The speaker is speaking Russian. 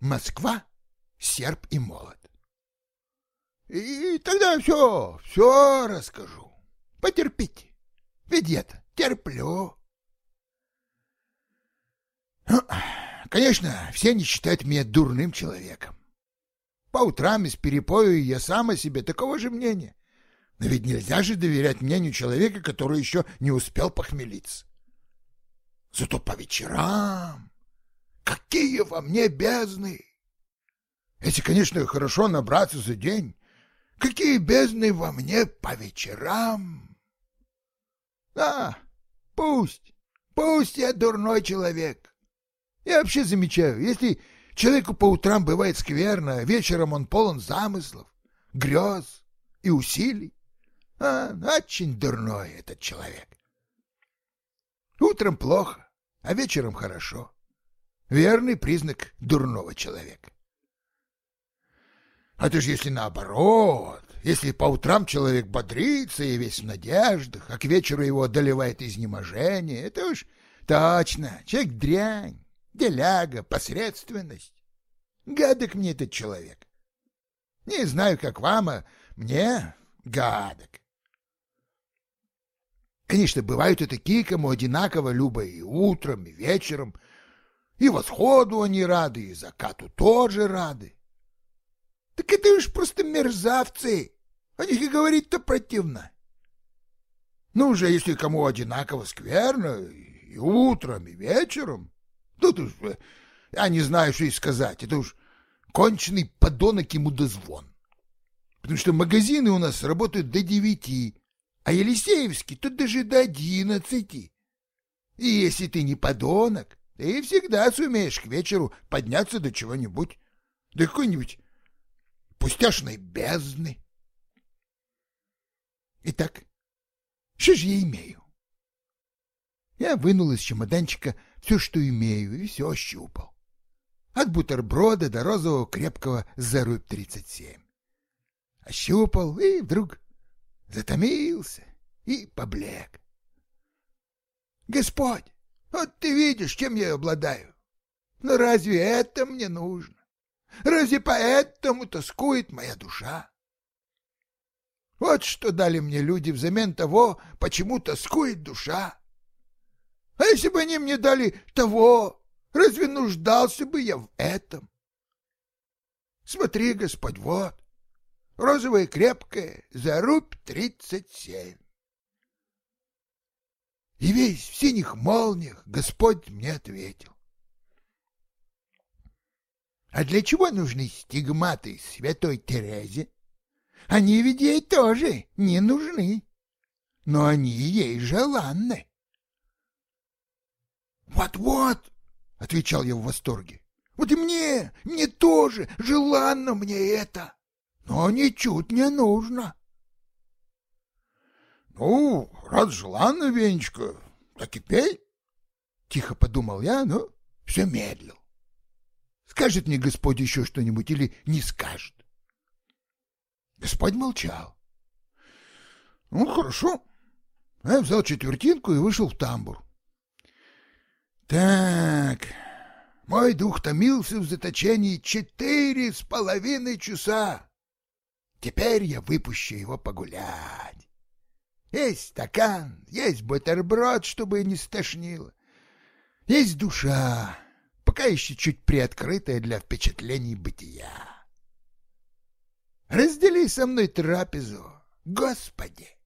Москва, серп и молот. И тогда все, все расскажу. Потерпите. Ведь я-то терплю. Конечно, все не считают меня дурным человеком. По утрам из перепою я сам о себе такого же мнения. Но ведь нельзя же доверять мнению человека, который еще не успел похмелиться. Зато по вечерам какие во мне бездны! Если, конечно, хорошо набраться за день, какие бездны во мне по вечерам! А, пусть, пусть я дурной человек. Я вообще замечаю, если человеку по утрам бывает скверно, а вечером он полон замыслов, грез и усилий, а, очень дурной этот человек. Утром плохо, а вечером хорошо. Верный признак дурного человека. А ты ж если наоборот, если по утрам человек бодрится и весь в надеждах, а к вечеру его одолевает изнеможение, это уж точно, человек дрянь, деляга, посредственность. Гадок мне этот человек. Не знаю, как вам, а мне гадок. Конечно, бывают и такие, кому одинаково любо и утром, и вечером, и восходу они рады, и закату тоже рады. Так это уж просто мерзавцы, о них и говорить-то противно. Ну уже, если кому одинаково скверно, и утром, и вечером, тут уж, я не знаю, что и сказать, это уж конченый подонок ему дозвон. Потому что магазины у нас работают до девяти, а Елисеевский тут даже до одиннадцати. И если ты не подонок, ты всегда сумеешь к вечеру подняться до чего-нибудь, до какой-нибудь пустяшной бездны. Итак, что же я имею? Я вынул из чемоданчика все, что имею, и все ощупал. От бутерброда до розового крепкого заруб 37. Ощупал и вдруг затомился и поблек. Господь, вот ты видишь, чем я обладаю. Но разве это мне нужно? Разве поэтому тоскует моя душа? Вот что дали мне люди взамен того, почему тоскует душа. А если бы они мне дали того, разве нуждался бы я в этом? Смотри, Господь, вот, розовое крепкое, зарубь тридцать семь. И весь в синих молниях Господь мне ответил. А для чего нужны стигматы святой Терезе? Они ведь ей тоже не нужны, но они ей желанны. «Вот-вот!» — отвечал я в восторге. «Вот и мне, мне тоже желанно мне это!» но ничуть не нужно. — Ну, раз желанно, Венечка, так и пей. Тихо подумал я, но все медлил. Скажет мне Господь еще что-нибудь или не скажет? Господь молчал. Ну, хорошо. Я взял четвертинку и вышел в тамбур. Так, мой дух томился в заточении четыре с половиной часа. Теперь я выпущу его погулять. Есть стакан, есть бутерброд, чтобы не стошнило. Есть душа, пока еще чуть приоткрытая для впечатлений бытия. Раздели со мной трапезу, Господи!